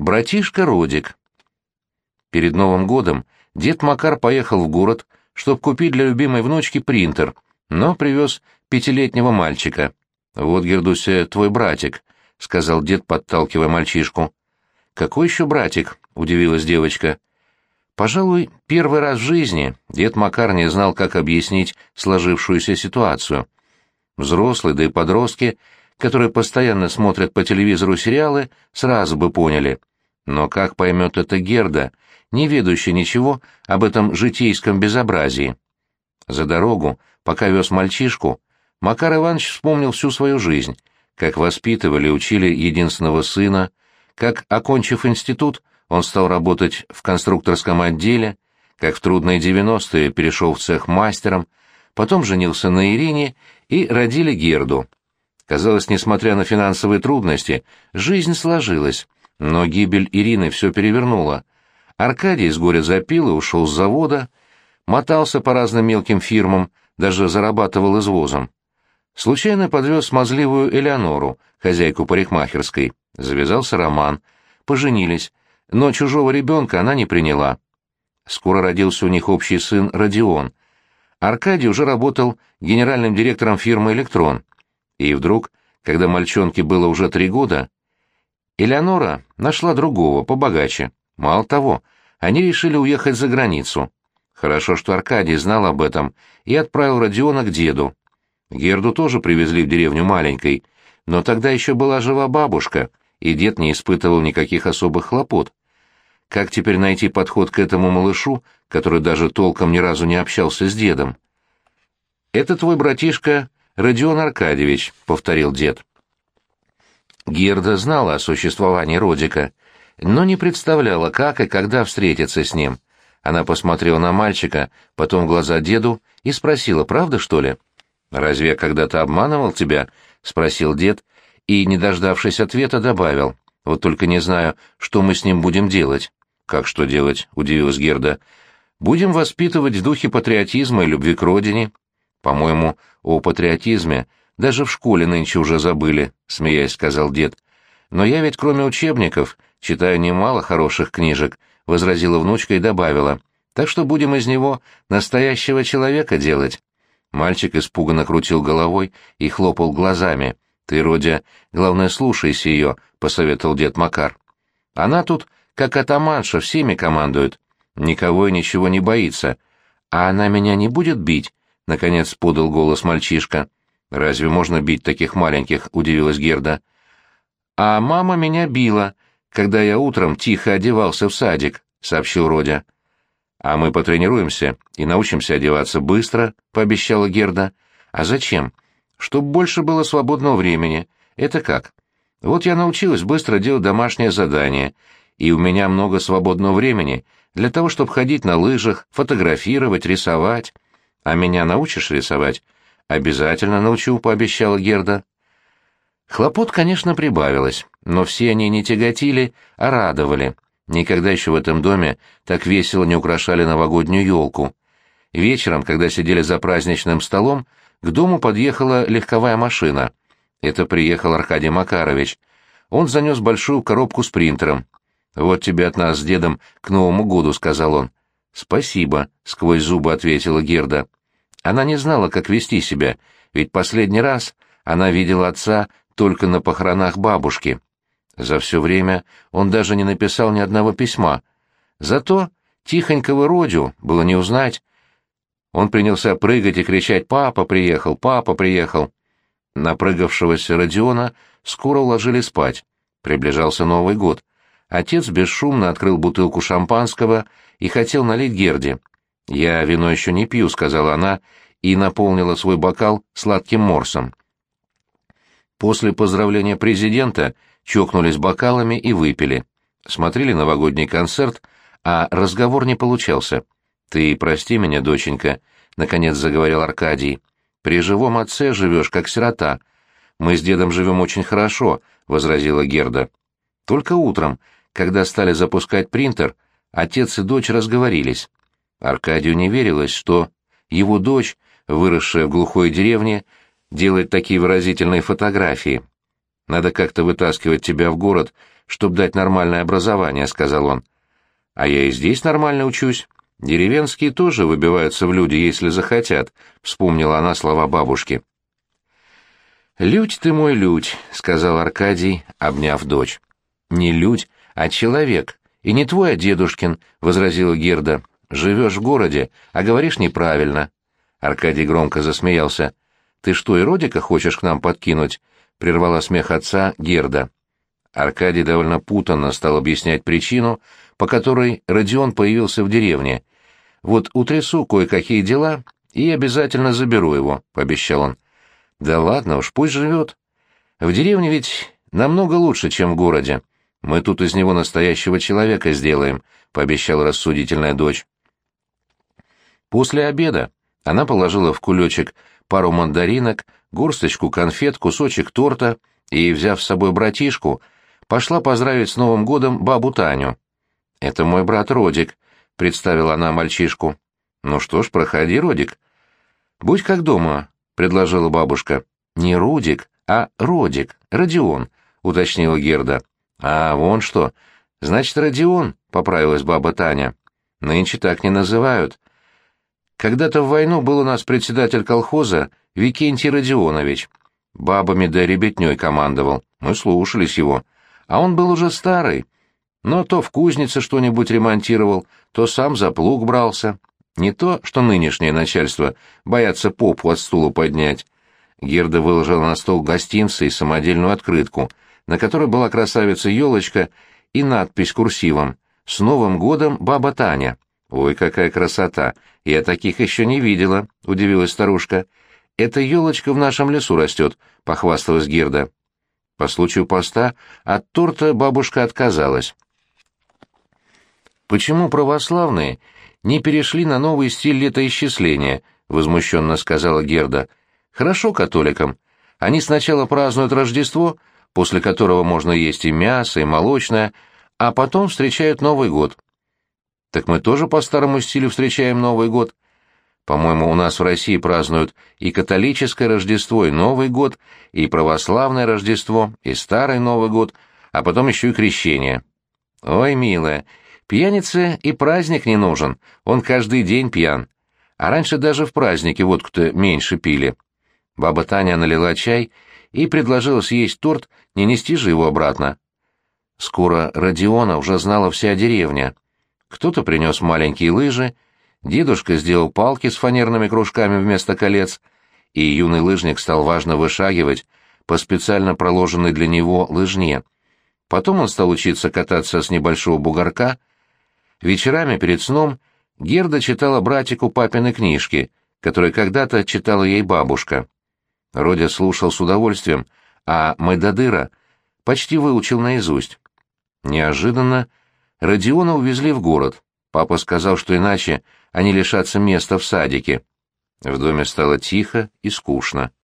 Братишка Родик. Перед Новым годом дед Макар поехал в город, чтобы купить для любимой внучки принтер, но привез пятилетнего мальчика. «Вот, Гердуся, твой братик», — сказал дед, подталкивая мальчишку. «Какой еще братик?» — удивилась девочка. Пожалуй, первый раз в жизни дед Макар не знал, как объяснить сложившуюся ситуацию. Взрослые, да и подростки, которые постоянно смотрят по телевизору сериалы, сразу бы поняли. Но как поймет это Герда, не ведущая ничего об этом житейском безобразии? За дорогу, пока вез мальчишку, Макар Иванович вспомнил всю свою жизнь, как воспитывали и учили единственного сына, как, окончив институт, он стал работать в конструкторском отделе, как в трудные девяностые перешел в цех мастером, потом женился на Ирине и родили Герду. Казалось, несмотря на финансовые трудности, жизнь сложилась, но гибель Ирины все перевернула. Аркадий с горя запил и ушел с завода, мотался по разным мелким фирмам, даже зарабатывал извозом. Случайно подвез смазливую Элеонору, хозяйку парикмахерской. Завязался роман. Поженились, но чужого ребенка она не приняла. Скоро родился у них общий сын Родион. Аркадий уже работал генеральным директором фирмы «Электрон». И вдруг, когда мальчонке было уже три года, Элеонора нашла другого, побогаче. Мало того, они решили уехать за границу. Хорошо, что Аркадий знал об этом и отправил Родиона к деду. Герду тоже привезли в деревню маленькой, но тогда еще была жива бабушка, и дед не испытывал никаких особых хлопот. Как теперь найти подход к этому малышу, который даже толком ни разу не общался с дедом? «Это твой братишка Родион Аркадьевич», — повторил дед. Герда знала о существовании Родика, но не представляла, как и когда встретиться с ним. Она посмотрела на мальчика, потом в глаза деду и спросила, правда, что ли? «Разве я когда-то обманывал тебя?» — спросил дед, и, не дождавшись ответа, добавил. «Вот только не знаю, что мы с ним будем делать». «Как что делать?» — удивилась Герда. «Будем воспитывать в духе патриотизма и любви к родине». «По-моему, о патриотизме даже в школе нынче уже забыли», — смеясь сказал дед. «Но я ведь кроме учебников читаю немало хороших книжек», — возразила внучка и добавила. «Так что будем из него настоящего человека делать». Мальчик испуганно крутил головой и хлопал глазами. «Ты, Родя, главное, слушайся ее», — посоветовал дед Макар. «Она тут, как атаманша, всеми командует. Никого и ничего не боится. А она меня не будет бить?» — наконец подал голос мальчишка. «Разве можно бить таких маленьких?» — удивилась Герда. «А мама меня била, когда я утром тихо одевался в садик», — сообщил Родя. «А мы потренируемся и научимся одеваться быстро», — пообещала Герда. «А зачем? Чтоб больше было свободного времени. Это как? Вот я научилась быстро делать домашнее задание, и у меня много свободного времени для того, чтобы ходить на лыжах, фотографировать, рисовать. А меня научишь рисовать?» «Обязательно научу», — пообещала Герда. Хлопот, конечно, прибавилось, но все они не тяготили, а радовали — Никогда еще в этом доме так весело не украшали новогоднюю елку. Вечером, когда сидели за праздничным столом, к дому подъехала легковая машина. Это приехал Аркадий Макарович. Он занес большую коробку с принтером. «Вот тебе от нас с дедом к Новому году», — сказал он. «Спасибо», — сквозь зубы ответила Герда. Она не знала, как вести себя, ведь последний раз она видела отца только на похоронах бабушки. За все время он даже не написал ни одного письма. Зато тихонького Родю было не узнать. Он принялся прыгать и кричать «Папа приехал! Папа приехал!». Напрыгавшегося Родиона скоро уложили спать. Приближался Новый год. Отец бесшумно открыл бутылку шампанского и хотел налить Герде. «Я вино еще не пью», — сказала она, и наполнила свой бокал сладким морсом. После поздравления президента чокнулись бокалами и выпили. Смотрели новогодний концерт, а разговор не получался. «Ты прости меня, доченька», — наконец заговорил Аркадий. «При живом отце живешь, как сирота. Мы с дедом живем очень хорошо», — возразила Герда. Только утром, когда стали запускать принтер, отец и дочь разговорились. Аркадию не верилось, что его дочь, выросшая в глухой деревне, делает такие выразительные фотографии. Надо как-то вытаскивать тебя в город, чтобы дать нормальное образование», — сказал он. «А я и здесь нормально учусь. Деревенские тоже выбиваются в люди, если захотят», — вспомнила она слова бабушки. «Людь ты мой людь», — сказал Аркадий, обняв дочь. «Не людь, а человек, и не твой, а дедушкин», — возразила Герда. «Живешь в городе, а говоришь неправильно». Аркадий громко засмеялся. «Ты что, и Родика хочешь к нам подкинуть?» — прервала смех отца Герда. Аркадий довольно путанно стал объяснять причину, по которой Родион появился в деревне. «Вот утрясу кое-какие дела и обязательно заберу его», — пообещал он. «Да ладно уж, пусть живет. В деревне ведь намного лучше, чем в городе. Мы тут из него настоящего человека сделаем», — пообещала рассудительная дочь. После обеда она положила в кулечек пару мандаринок, горсточку конфет, кусочек торта и, взяв с собой братишку, пошла поздравить с Новым годом бабу Таню. «Это мой брат Родик», — представила она мальчишку. «Ну что ж, проходи, Родик». «Будь как дома», — предложила бабушка. «Не Рудик, а Родик, Родион», — уточнила Герда. «А, вон что. Значит, Родион», — поправилась баба Таня. «Нынче так не называют. Когда-то в войну был у нас председатель колхоза Викентий Родионович. Бабами да ребятней командовал. Мы слушались его а он был уже старый, но то в кузнице что-нибудь ремонтировал, то сам за плуг брался. Не то, что нынешнее начальство боятся попу от стула поднять. Герда выложила на стол гостинцы и самодельную открытку, на которой была красавица-елочка и надпись курсивом «С Новым годом, баба Таня». «Ой, какая красота! Я таких еще не видела», — удивилась старушка. «Эта елочка в нашем лесу растет», — похвасталась Герда. По случаю поста от торта бабушка отказалась. «Почему православные не перешли на новый стиль летоисчисления?» — возмущенно сказала Герда. «Хорошо католикам. Они сначала празднуют Рождество, после которого можно есть и мясо, и молочное, а потом встречают Новый год». «Так мы тоже по старому стилю встречаем Новый год», по-моему, у нас в России празднуют и католическое Рождество, и Новый год, и православное Рождество, и Старый Новый год, а потом еще и крещение. Ой, милая, пьянице и праздник не нужен, он каждый день пьян. А раньше даже в празднике водку-то меньше пили. Баба Таня налила чай и предложила съесть торт, не нести же его обратно. Скоро Родиона уже знала вся деревня. Кто-то принес маленькие лыжи, Дедушка сделал палки с фанерными кружками вместо колец, и юный лыжник стал важно вышагивать по специально проложенной для него лыжне. Потом он стал учиться кататься с небольшого бугорка. Вечерами перед сном Герда читала братику папины книжки, которые когда-то читала ей бабушка. Родя слушал с удовольствием, а Майдадыра почти выучил наизусть. Неожиданно Родиона увезли в город. Папа сказал, что иначе они лишатся места в садике. В доме стало тихо и скучно.